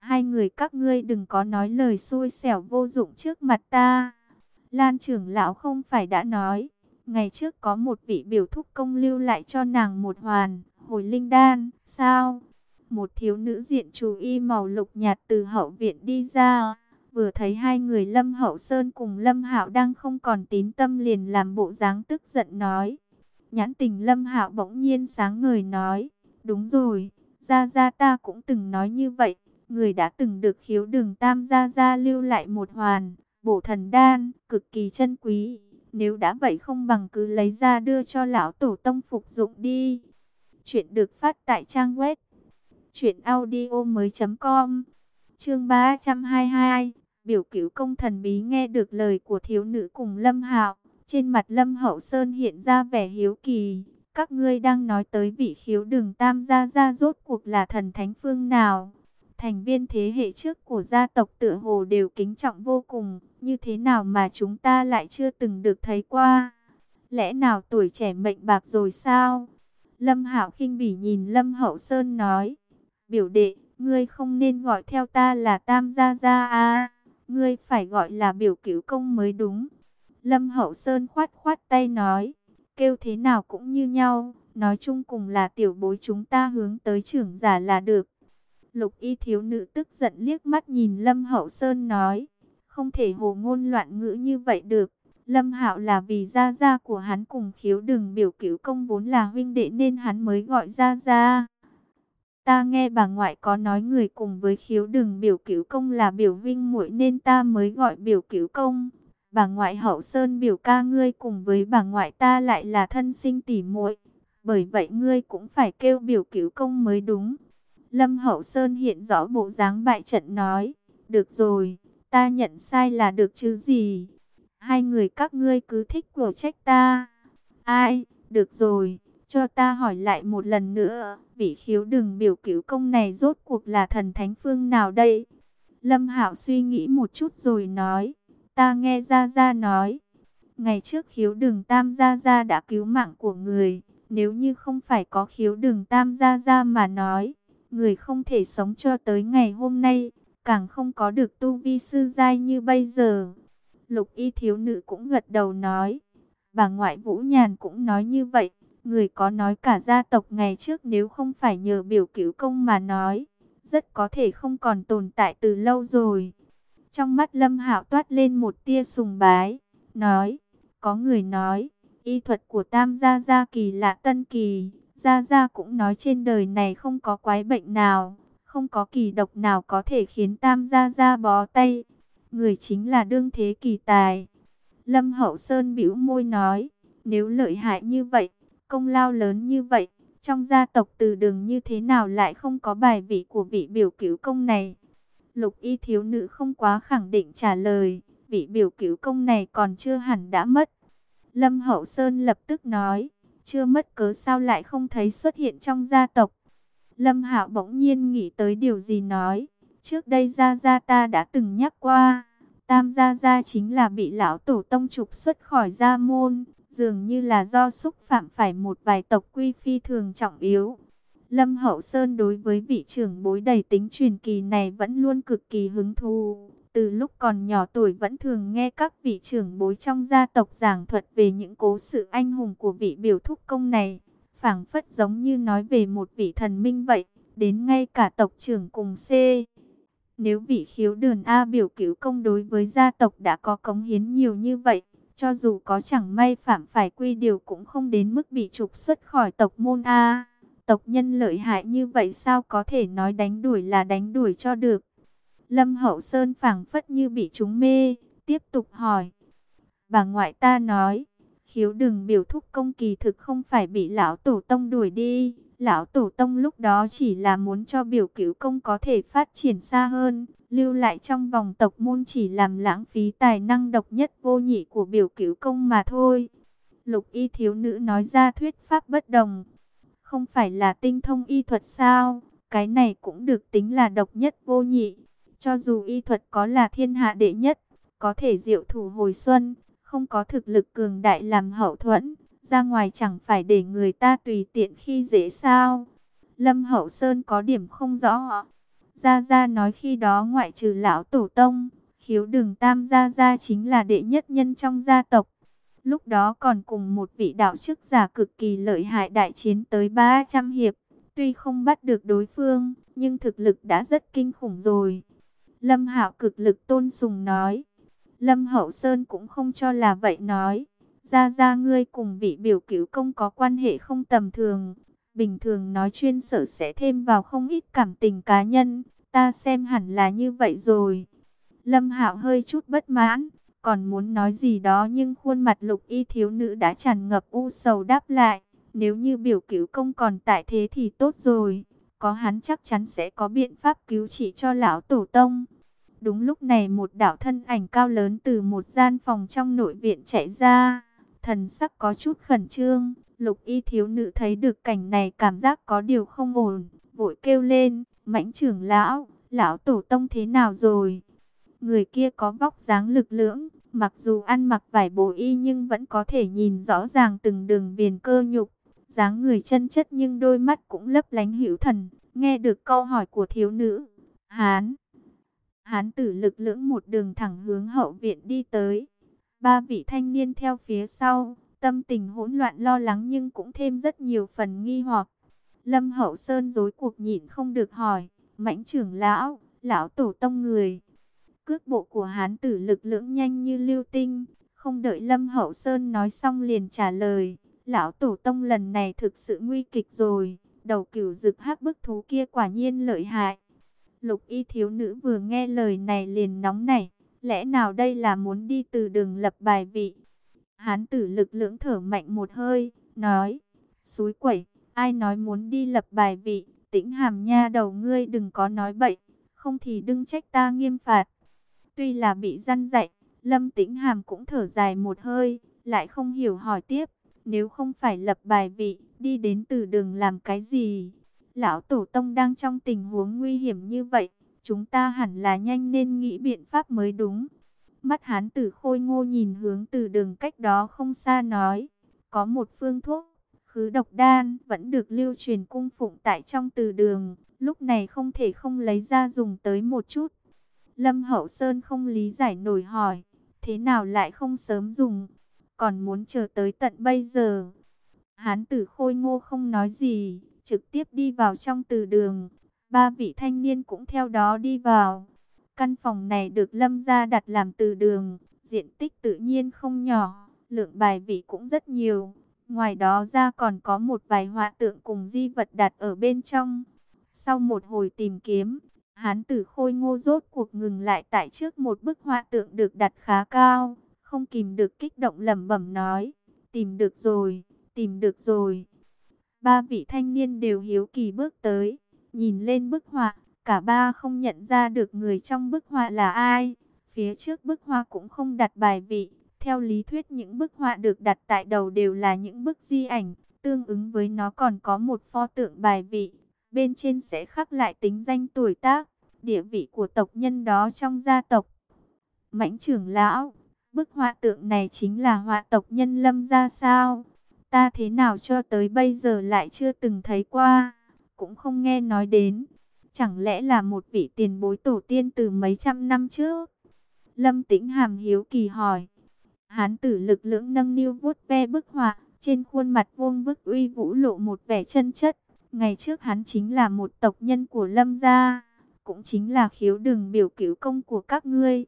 Speaker 1: Hai người các ngươi đừng có nói lời xui xẻo vô dụng trước mặt ta. Lan trưởng lão không phải đã nói, ngày trước có một vị biểu thúc công lưu lại cho nàng một hoàn hồi linh đan, sao? Một thiếu nữ diện chú y màu lục nhạt từ hậu viện đi ra, vừa thấy hai người Lâm Hậu Sơn cùng Lâm Hạo đang không còn tín tâm liền làm bộ dáng tức giận nói. Nhãn tình Lâm Hạo bỗng nhiên sáng ngời nói, đúng rồi, gia gia ta cũng từng nói như vậy, người đã từng được khiếu đường tam gia gia lưu lại một hoàn, bổ thần đan, cực kỳ chân quý. Nếu đã vậy không bằng cứ lấy ra đưa cho lão tổ tông phục dụng đi. Chuyện được phát tại trang web truyệnaudio mới com Chương 322, biểu cứu công thần bí nghe được lời của thiếu nữ cùng Lâm Hạo, trên mặt Lâm Hậu Sơn hiện ra vẻ hiếu kỳ, các ngươi đang nói tới vị khiếu đường tam gia gia rốt cuộc là thần thánh phương nào? Thành viên thế hệ trước của gia tộc Tự hồ đều kính trọng vô cùng, như thế nào mà chúng ta lại chưa từng được thấy qua? Lẽ nào tuổi trẻ mệnh bạc rồi sao? Lâm Hạo khinh bỉ nhìn Lâm Hậu Sơn nói, biểu đệ, ngươi không nên gọi theo ta là Tam Gia Gia a ngươi phải gọi là biểu cửu công mới đúng. Lâm Hậu Sơn khoát khoát tay nói, kêu thế nào cũng như nhau, nói chung cùng là tiểu bối chúng ta hướng tới trưởng giả là được. Lục y thiếu nữ tức giận liếc mắt nhìn Lâm Hậu Sơn nói, không thể hồ ngôn loạn ngữ như vậy được. Lâm Hạo là vì gia gia của hắn cùng khiếu Đường biểu cứu công vốn là huynh đệ nên hắn mới gọi gia gia. Ta nghe bà ngoại có nói người cùng với khiếu Đường biểu cứu công là biểu vinh muội nên ta mới gọi biểu cứu công. Bà ngoại hậu sơn biểu ca ngươi cùng với bà ngoại ta lại là thân sinh tỉ muội, bởi vậy ngươi cũng phải kêu biểu cứu công mới đúng. Lâm hậu sơn hiện rõ bộ dáng bại trận nói, được rồi, ta nhận sai là được chứ gì. Hai người các ngươi cứ thích của trách ta. Ai, được rồi, cho ta hỏi lại một lần nữa, vị khiếu đừng biểu cứu công này rốt cuộc là thần thánh phương nào đây? Lâm Hạo suy nghĩ một chút rồi nói, ta nghe Gia Gia nói, ngày trước khiếu đừng tam Gia Gia đã cứu mạng của người, nếu như không phải có khiếu đừng tam Gia Gia mà nói, người không thể sống cho tới ngày hôm nay, càng không có được tu vi sư giai như bây giờ. Lục y thiếu nữ cũng gật đầu nói, bà ngoại Vũ Nhàn cũng nói như vậy. Người có nói cả gia tộc ngày trước nếu không phải nhờ biểu cứu công mà nói, rất có thể không còn tồn tại từ lâu rồi. Trong mắt Lâm Hạo toát lên một tia sùng bái, nói, có người nói, y thuật của Tam gia gia kỳ lạ tân kỳ, gia gia cũng nói trên đời này không có quái bệnh nào, không có kỳ độc nào có thể khiến Tam gia gia bó tay. Người chính là đương thế kỳ tài. Lâm Hậu Sơn bĩu môi nói, nếu lợi hại như vậy, công lao lớn như vậy, trong gia tộc từ đường như thế nào lại không có bài vị của vị biểu cứu công này? Lục y thiếu nữ không quá khẳng định trả lời, vị biểu cứu công này còn chưa hẳn đã mất. Lâm Hậu Sơn lập tức nói, chưa mất cớ sao lại không thấy xuất hiện trong gia tộc. Lâm Hạo bỗng nhiên nghĩ tới điều gì nói, trước đây Gia Gia ta đã từng nhắc qua, Tam Gia Gia chính là bị lão tổ tông trục xuất khỏi gia môn, dường như là do xúc phạm phải một vài tộc quy phi thường trọng yếu. Lâm Hậu Sơn đối với vị trưởng bối đầy tính truyền kỳ này vẫn luôn cực kỳ hứng thú. Từ lúc còn nhỏ tuổi vẫn thường nghe các vị trưởng bối trong gia tộc giảng thuật về những cố sự anh hùng của vị biểu thúc công này. phảng phất giống như nói về một vị thần minh vậy, đến ngay cả tộc trưởng cùng C. Nếu vị khiếu đườn A biểu cứu công đối với gia tộc đã có cống hiến nhiều như vậy, cho dù có chẳng may phạm phải quy điều cũng không đến mức bị trục xuất khỏi tộc môn A. Tộc nhân lợi hại như vậy sao có thể nói đánh đuổi là đánh đuổi cho được. Lâm Hậu Sơn phảng phất như bị chúng mê, tiếp tục hỏi. Bà ngoại ta nói, khiếu đừng biểu thúc công kỳ thực không phải bị lão tổ tông đuổi đi. Lão tổ tông lúc đó chỉ là muốn cho biểu cứu công có thể phát triển xa hơn, lưu lại trong vòng tộc môn chỉ làm lãng phí tài năng độc nhất vô nhị của biểu cứu công mà thôi. Lục y thiếu nữ nói ra thuyết pháp bất đồng. Không phải là tinh thông y thuật sao? Cái này cũng được tính là độc nhất vô nhị. Cho dù y thuật có là thiên hạ đệ nhất, có thể diệu thủ hồi xuân, không có thực lực cường đại làm hậu thuẫn, ra ngoài chẳng phải để người ta tùy tiện khi dễ sao. Lâm Hậu Sơn có điểm không rõ. Gia Gia nói khi đó ngoại trừ lão tổ tông, khiếu đường tam Gia Gia chính là đệ nhất nhân trong gia tộc. Lúc đó còn cùng một vị đạo chức giả cực kỳ lợi hại đại chiến tới 300 hiệp. Tuy không bắt được đối phương, nhưng thực lực đã rất kinh khủng rồi. Lâm Hạo cực lực tôn sùng nói. Lâm Hậu Sơn cũng không cho là vậy nói. Gia Gia ngươi cùng vị biểu cứu công có quan hệ không tầm thường. Bình thường nói chuyên sở sẽ thêm vào không ít cảm tình cá nhân. Ta xem hẳn là như vậy rồi. Lâm Hạo hơi chút bất mãn. Còn muốn nói gì đó nhưng khuôn mặt lục y thiếu nữ đã tràn ngập u sầu đáp lại. Nếu như biểu cứu công còn tại thế thì tốt rồi có hắn chắc chắn sẽ có biện pháp cứu trị cho lão tổ tông. Đúng lúc này một đạo thân ảnh cao lớn từ một gian phòng trong nội viện chạy ra, thần sắc có chút khẩn trương, lục y thiếu nữ thấy được cảnh này cảm giác có điều không ổn, vội kêu lên, mãnh trưởng lão, lão tổ tông thế nào rồi? Người kia có vóc dáng lực lưỡng, mặc dù ăn mặc vải bồ y nhưng vẫn có thể nhìn rõ ràng từng đường viền cơ nhục, dáng người chân chất nhưng đôi mắt cũng lấp lánh hữu thần, nghe được câu hỏi của thiếu nữ. Hán, hán tử lực lưỡng một đường thẳng hướng hậu viện đi tới, ba vị thanh niên theo phía sau, tâm tình hỗn loạn lo lắng nhưng cũng thêm rất nhiều phần nghi hoặc. Lâm Hậu Sơn dối cuộc nhịn không được hỏi, mãnh trưởng lão, lão tổ tông người. Cước bộ của hán tử lực lưỡng nhanh như lưu tinh, không đợi Lâm Hậu Sơn nói xong liền trả lời, lão tổ tông lần này thực sự nguy kịch rồi, đầu cửu rực hắc bức thú kia quả nhiên lợi hại. Lục y thiếu nữ vừa nghe lời này liền nóng nảy, lẽ nào đây là muốn đi từ đường lập bài vị. Hán tử lực lưỡng thở mạnh một hơi, nói, suối quẩy, ai nói muốn đi lập bài vị, tĩnh hàm nha đầu ngươi đừng có nói bậy, không thì đừng trách ta nghiêm phạt. Tuy là bị răn dạy, lâm tĩnh hàm cũng thở dài một hơi, lại không hiểu hỏi tiếp, nếu không phải lập bài vị, đi đến từ đường làm cái gì? Lão Tổ Tông đang trong tình huống nguy hiểm như vậy, chúng ta hẳn là nhanh nên nghĩ biện pháp mới đúng. Mắt hán tử khôi ngô nhìn hướng từ đường cách đó không xa nói, có một phương thuốc, khứ độc đan vẫn được lưu truyền cung phụng tại trong từ đường, lúc này không thể không lấy ra dùng tới một chút. Lâm Hậu Sơn không lý giải nổi hỏi, thế nào lại không sớm dùng, còn muốn chờ tới tận bây giờ. Hán tử khôi ngô không nói gì, trực tiếp đi vào trong từ đường, ba vị thanh niên cũng theo đó đi vào. Căn phòng này được lâm gia đặt làm từ đường, diện tích tự nhiên không nhỏ, lượng bài vị cũng rất nhiều. Ngoài đó ra còn có một vài họa tượng cùng di vật đặt ở bên trong. Sau một hồi tìm kiếm, hán tử khôi ngô rốt cuộc ngừng lại tại trước một bức họa tượng được đặt khá cao. Không kìm được kích động lẩm bẩm nói, tìm được rồi, tìm được rồi. Ba vị thanh niên đều hiếu kỳ bước tới, nhìn lên bức họa, cả ba không nhận ra được người trong bức họa là ai. Phía trước bức họa cũng không đặt bài vị, theo lý thuyết những bức họa được đặt tại đầu đều là những bức di ảnh, tương ứng với nó còn có một pho tượng bài vị, bên trên sẽ khắc lại tính danh tuổi tác, địa vị của tộc nhân đó trong gia tộc. Mãnh trưởng lão, bức họa tượng này chính là họa tộc nhân lâm gia sao? Ta thế nào cho tới bây giờ lại chưa từng thấy qua, cũng không nghe nói đến. Chẳng lẽ là một vị tiền bối tổ tiên từ mấy trăm năm trước? Lâm Tĩnh Hàm hiếu kỳ hỏi. Hán tử lực lưỡng nâng niu vuốt ve bức họa, trên khuôn mặt vuông bức uy vũ lộ một vẻ chân chất. Ngày trước hắn chính là một tộc nhân của Lâm gia, cũng chính là khiếu đường biểu cứu công của các ngươi.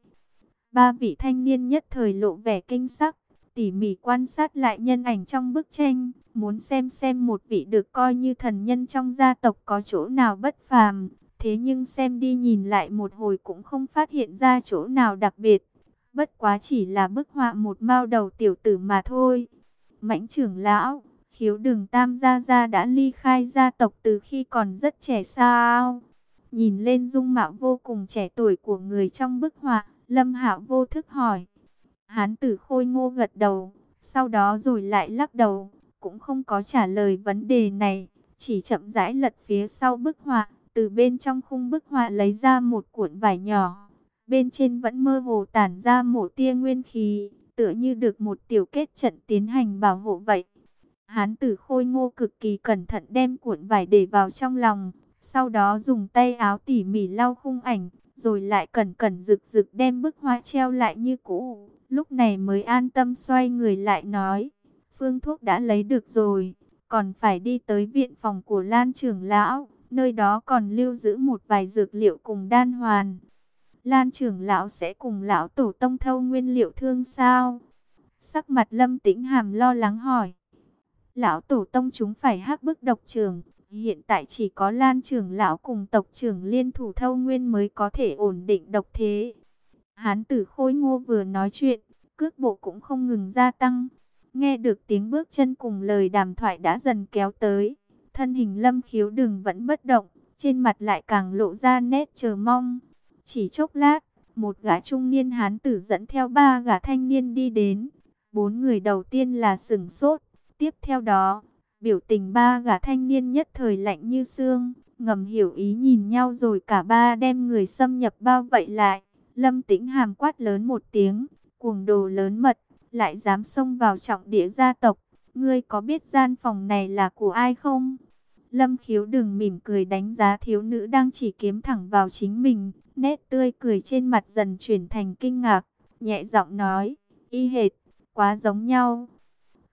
Speaker 1: Ba vị thanh niên nhất thời lộ vẻ kinh sắc, tỉ mỉ quan sát lại nhân ảnh trong bức tranh, muốn xem xem một vị được coi như thần nhân trong gia tộc có chỗ nào bất phàm. Thế nhưng xem đi nhìn lại một hồi cũng không phát hiện ra chỗ nào đặc biệt. Bất quá chỉ là bức họa một mao đầu tiểu tử mà thôi. Mãnh trưởng lão, khiếu đường tam gia gia đã ly khai gia tộc từ khi còn rất trẻ sao. Nhìn lên dung mạo vô cùng trẻ tuổi của người trong bức họa, Lâm Hạo vô thức hỏi. Hán tử khôi ngô gật đầu, sau đó rồi lại lắc đầu, cũng không có trả lời vấn đề này, chỉ chậm rãi lật phía sau bức họa, từ bên trong khung bức họa lấy ra một cuộn vải nhỏ. Bên trên vẫn mơ hồ tản ra một tia nguyên khí, tựa như được một tiểu kết trận tiến hành bảo hộ vậy. Hán tử khôi ngô cực kỳ cẩn thận đem cuộn vải để vào trong lòng, sau đó dùng tay áo tỉ mỉ lau khung ảnh, rồi lại cẩn cẩn rực rực đem bức hoa treo lại như cũ. Lúc này mới an tâm xoay người lại nói, phương thuốc đã lấy được rồi, còn phải đi tới viện phòng của Lan trưởng lão, nơi đó còn lưu giữ một vài dược liệu cùng đan hoàn. Lan trưởng lão sẽ cùng lão tổ tông thâu nguyên liệu thương sao? Sắc mặt lâm tĩnh hàm lo lắng hỏi. Lão tổ tông chúng phải hắc bức độc trường, Hiện tại chỉ có Lan trưởng lão cùng tộc trưởng liên thủ thâu nguyên mới có thể ổn định độc thế. Hán tử khôi ngô vừa nói chuyện, cước bộ cũng không ngừng gia tăng. Nghe được tiếng bước chân cùng lời đàm thoại đã dần kéo tới. Thân hình lâm khiếu Đường vẫn bất động, trên mặt lại càng lộ ra nét chờ mong. Chỉ chốc lát, một gã trung niên hán tử dẫn theo ba gã thanh niên đi đến. Bốn người đầu tiên là sừng sốt, tiếp theo đó, biểu tình ba gã thanh niên nhất thời lạnh như xương, ngầm hiểu ý nhìn nhau rồi cả ba đem người xâm nhập bao vậy lại. Lâm tĩnh hàm quát lớn một tiếng, cuồng đồ lớn mật, lại dám xông vào trọng địa gia tộc. Ngươi có biết gian phòng này là của ai không? Lâm khiếu đừng mỉm cười đánh giá thiếu nữ đang chỉ kiếm thẳng vào chính mình. Nét tươi cười trên mặt dần chuyển thành kinh ngạc. Nhẹ giọng nói, y hệt, quá giống nhau.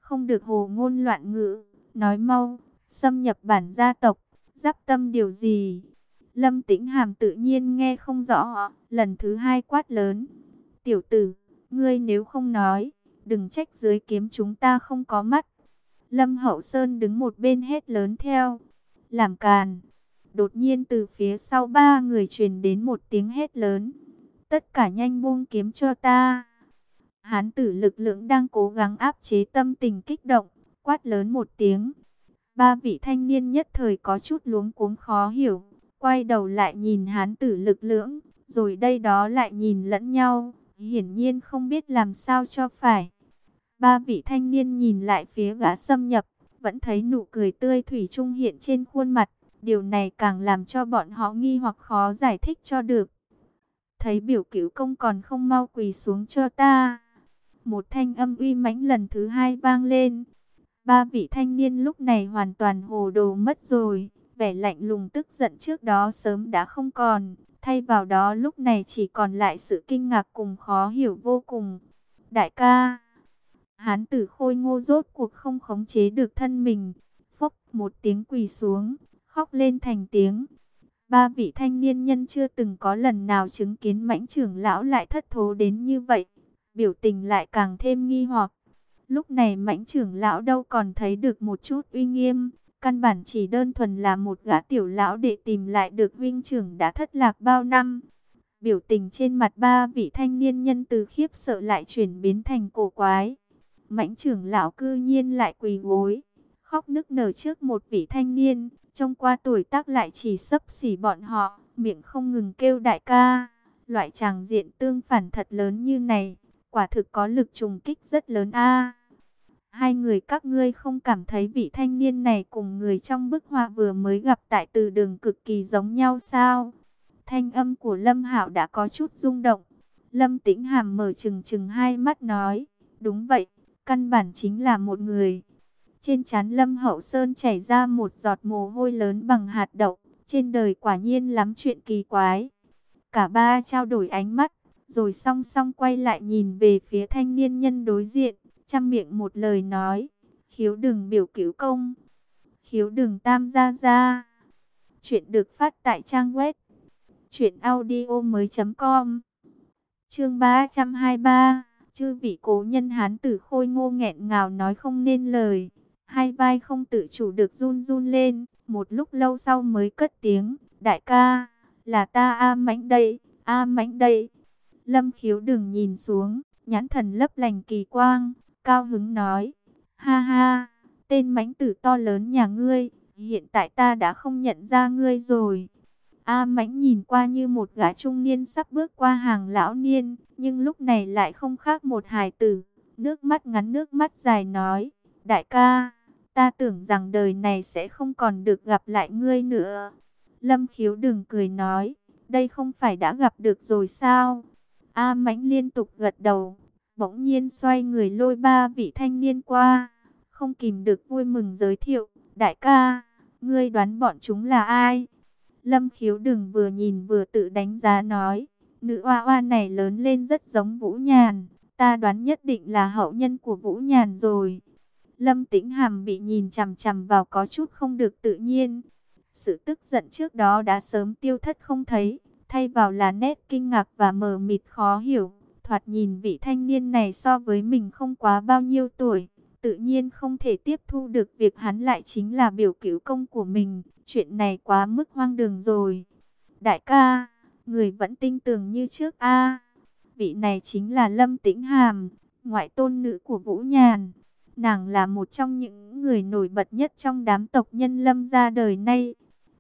Speaker 1: Không được hồ ngôn loạn ngữ, nói mau, xâm nhập bản gia tộc, giáp tâm điều gì? Lâm tĩnh hàm tự nhiên nghe không rõ, lần thứ hai quát lớn. Tiểu tử, ngươi nếu không nói, đừng trách dưới kiếm chúng ta không có mắt. Lâm Hậu Sơn đứng một bên hét lớn theo, làm càn. Đột nhiên từ phía sau ba người truyền đến một tiếng hét lớn. Tất cả nhanh buông kiếm cho ta. Hán tử lực lượng đang cố gắng áp chế tâm tình kích động, quát lớn một tiếng. Ba vị thanh niên nhất thời có chút luống cuống khó hiểu, quay đầu lại nhìn hán tử lực lượng, rồi đây đó lại nhìn lẫn nhau, hiển nhiên không biết làm sao cho phải. Ba vị thanh niên nhìn lại phía gã xâm nhập, vẫn thấy nụ cười tươi thủy trung hiện trên khuôn mặt. Điều này càng làm cho bọn họ nghi hoặc khó giải thích cho được. Thấy biểu cứu công còn không mau quỳ xuống cho ta. Một thanh âm uy mãnh lần thứ hai vang lên. Ba vị thanh niên lúc này hoàn toàn hồ đồ mất rồi. Vẻ lạnh lùng tức giận trước đó sớm đã không còn. Thay vào đó lúc này chỉ còn lại sự kinh ngạc cùng khó hiểu vô cùng. Đại ca, hán tử khôi ngô rốt cuộc không khống chế được thân mình. Phốc một tiếng quỳ xuống, khóc lên thành tiếng. Ba vị thanh niên nhân chưa từng có lần nào chứng kiến mãnh trưởng lão lại thất thố đến như vậy. Biểu tình lại càng thêm nghi hoặc. Lúc này mãnh trưởng lão đâu còn thấy được một chút uy nghiêm. Căn bản chỉ đơn thuần là một gã tiểu lão để tìm lại được huynh trưởng đã thất lạc bao năm. Biểu tình trên mặt ba vị thanh niên nhân từ khiếp sợ lại chuyển biến thành cổ quái. Mãnh trưởng lão cư nhiên lại quỳ gối, khóc nức nở trước một vị thanh niên, trông qua tuổi tác lại chỉ sấp xỉ bọn họ, miệng không ngừng kêu đại ca. Loại tràng diện tương phản thật lớn như này, quả thực có lực trùng kích rất lớn a. Hai người các ngươi không cảm thấy vị thanh niên này cùng người trong bức họa vừa mới gặp tại từ đường cực kỳ giống nhau sao? Thanh âm của Lâm Hạo đã có chút rung động. Lâm Tĩnh Hàm mở trừng trừng hai mắt nói, đúng vậy, căn bản chính là một người. Trên trán Lâm Hậu Sơn chảy ra một giọt mồ hôi lớn bằng hạt đậu, trên đời quả nhiên lắm chuyện kỳ quái. Cả ba trao đổi ánh mắt, rồi song song quay lại nhìn về phía thanh niên nhân đối diện, chăm miệng một lời nói, khiếu đừng biểu cứu công, khiếu đừng tam gia gia. Chuyện được phát tại trang web chuyện audio mới.com Chương 323 Chư vị cố nhân hán tử khôi ngô nghẹn ngào nói không nên lời. Hai vai không tự chủ được run run lên. Một lúc lâu sau mới cất tiếng. Đại ca, là ta A mãnh đây, A mãnh đây. Lâm khiếu đừng nhìn xuống, nhãn thần lấp lành kỳ quang, cao hứng nói. Ha ha, tên mãnh tử to lớn nhà ngươi, hiện tại ta đã không nhận ra ngươi rồi. A Mãnh nhìn qua như một gã trung niên sắp bước qua hàng lão niên, nhưng lúc này lại không khác một hài tử. Nước mắt ngắn nước mắt dài nói, đại ca, ta tưởng rằng đời này sẽ không còn được gặp lại ngươi nữa. Lâm khiếu đừng cười nói, đây không phải đã gặp được rồi sao? A Mãnh liên tục gật đầu, bỗng nhiên xoay người lôi ba vị thanh niên qua, không kìm được vui mừng giới thiệu, đại ca, ngươi đoán bọn chúng là ai? Lâm khiếu đừng vừa nhìn vừa tự đánh giá nói, nữ oa oa này lớn lên rất giống Vũ Nhàn, ta đoán nhất định là hậu nhân của Vũ Nhàn rồi. Lâm tĩnh hàm bị nhìn chằm chằm vào có chút không được tự nhiên. Sự tức giận trước đó đã sớm tiêu thất không thấy, thay vào là nét kinh ngạc và mờ mịt khó hiểu. Thoạt nhìn vị thanh niên này so với mình không quá bao nhiêu tuổi, tự nhiên không thể tiếp thu được việc hắn lại chính là biểu cứu công của mình. Chuyện này quá mức hoang đường rồi. Đại ca, người vẫn tin tưởng như trước a Vị này chính là Lâm Tĩnh Hàm, ngoại tôn nữ của Vũ Nhàn. Nàng là một trong những người nổi bật nhất trong đám tộc nhân Lâm ra đời nay.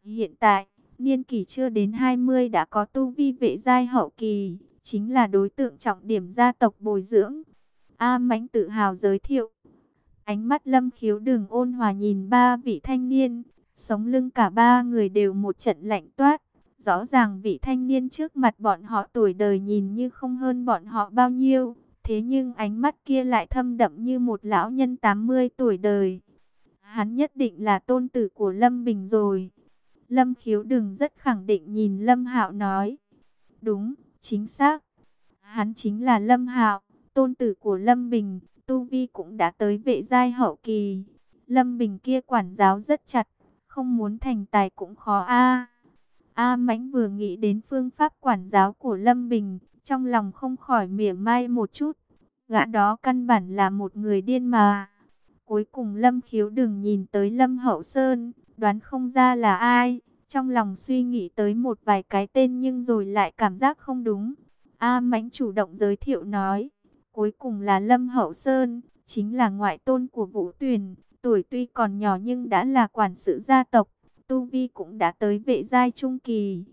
Speaker 1: Hiện tại, niên kỷ chưa đến 20 đã có tu vi vệ giai hậu kỳ, chính là đối tượng trọng điểm gia tộc bồi dưỡng. A Mãnh tự hào giới thiệu. Ánh mắt Lâm Khiếu Đường ôn hòa nhìn ba vị thanh niên, sống lưng cả ba người đều một trận lạnh toát. Rõ ràng vị thanh niên trước mặt bọn họ tuổi đời nhìn như không hơn bọn họ bao nhiêu, thế nhưng ánh mắt kia lại thâm đậm như một lão nhân 80 tuổi đời. Hắn nhất định là tôn tử của Lâm Bình rồi. Lâm Khiếu Đường rất khẳng định nhìn Lâm Hạo nói. Đúng, chính xác. Hắn chính là Lâm Hạo, tôn tử của Lâm Bình, tu vi cũng đã tới vệ giai hậu kỳ. Lâm Bình kia quản giáo rất chặt, không muốn thành tài cũng khó a. A Mãnh vừa nghĩ đến phương pháp quản giáo của Lâm Bình, trong lòng không khỏi mỉa mai một chút. Gã đó căn bản là một người điên mà. Cuối cùng Lâm Khiếu đừng nhìn tới Lâm Hậu Sơn, đoán không ra là ai. Trong lòng suy nghĩ tới một vài cái tên nhưng rồi lại cảm giác không đúng. A Mãnh chủ động giới thiệu nói, cuối cùng là Lâm Hậu Sơn, chính là ngoại tôn của Vũ Tuyền, tuổi tuy còn nhỏ nhưng đã là quản sự gia tộc, tu vi cũng đã tới vệ giai trung kỳ.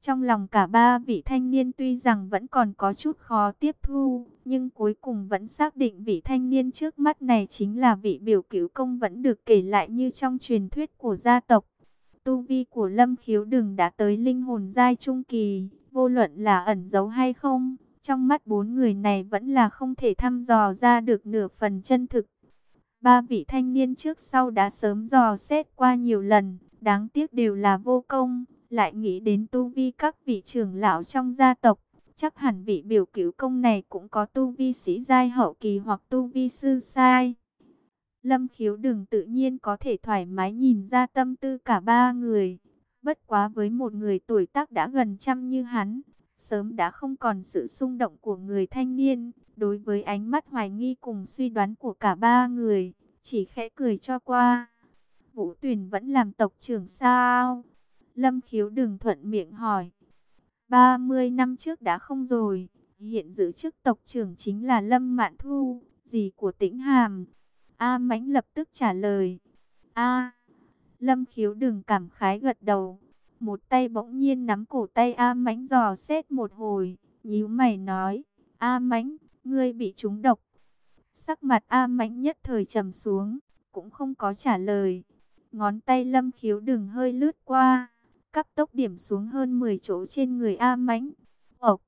Speaker 1: Trong lòng cả ba vị thanh niên tuy rằng vẫn còn có chút khó tiếp thu, nhưng cuối cùng vẫn xác định vị thanh niên trước mắt này chính là vị biểu cứu công vẫn được kể lại như trong truyền thuyết của gia tộc. Tu vi của Lâm Khiếu Đừng đã tới linh hồn giai trung kỳ, vô luận là ẩn giấu hay không, trong mắt bốn người này vẫn là không thể thăm dò ra được nửa phần chân thực. Ba vị thanh niên trước sau đã sớm dò xét qua nhiều lần, đáng tiếc đều là vô công, lại nghĩ đến tu vi các vị trưởng lão trong gia tộc. Chắc hẳn vị biểu cứu công này cũng có tu vi sĩ giai hậu kỳ hoặc tu vi sư sai. Lâm khiếu đừng tự nhiên có thể thoải mái nhìn ra tâm tư cả ba người. Bất quá với một người tuổi tác đã gần trăm như hắn, sớm đã không còn sự xung động của người thanh niên. Đối với ánh mắt hoài nghi cùng suy đoán của cả ba người, chỉ khẽ cười cho qua. Vũ Tuyền vẫn làm tộc trưởng sao? Lâm khiếu đừng thuận miệng hỏi. 30 năm trước đã không rồi, hiện giữ chức tộc trưởng chính là Lâm Mạn Thu, gì của tĩnh Hàm. A Mãnh lập tức trả lời. A. Lâm Khiếu đừng cảm khái gật đầu. Một tay bỗng nhiên nắm cổ tay A Mãnh dò xét một hồi, nhíu mày nói: "A Mãnh, ngươi bị trúng độc." Sắc mặt A Mãnh nhất thời trầm xuống, cũng không có trả lời. Ngón tay Lâm Khiếu đừng hơi lướt qua, cấp tốc điểm xuống hơn 10 chỗ trên người A Mãnh. Ộc.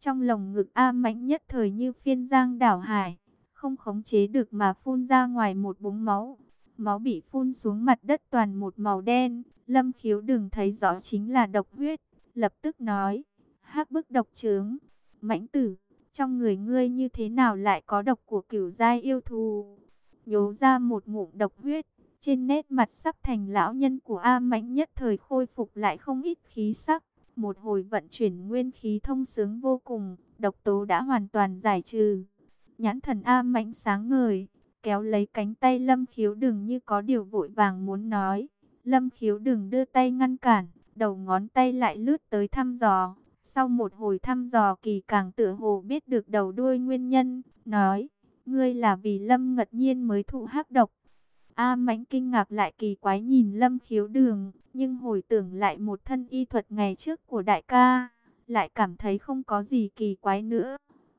Speaker 1: Trong lồng ngực A Mãnh nhất thời như phiên giang đảo hải, không khống chế được mà phun ra ngoài một búng máu. Máu bị phun xuống mặt đất toàn một màu đen, Lâm Khiếu đừng thấy rõ chính là độc huyết, lập tức nói: "Hắc bức độc trướng, Mãnh tử, trong người ngươi như thế nào lại có độc của cửu giai yêu thù?" Nhố ra một ngụm độc huyết, trên nét mặt sắp thành lão nhân của A Mãnh nhất thời khôi phục lại không ít khí sắc. Một hồi vận chuyển nguyên khí thông sướng vô cùng, độc tố đã hoàn toàn giải trừ. Nhãn thần A Mãnh sáng ngời, kéo lấy cánh tay Lâm Khiếu đừng như có điều vội vàng muốn nói. Lâm Khiếu đừng đưa tay ngăn cản, đầu ngón tay lại lướt tới thăm dò. Sau một hồi thăm dò kỳ càng tựa hồ biết được đầu đuôi nguyên nhân, nói, ngươi là vì Lâm ngật nhiên mới thụ hắc độc. A Mãnh kinh ngạc lại kỳ quái nhìn Lâm Khiếu Đường, nhưng hồi tưởng lại một thân y thuật ngày trước của đại ca, lại cảm thấy không có gì kỳ quái nữa.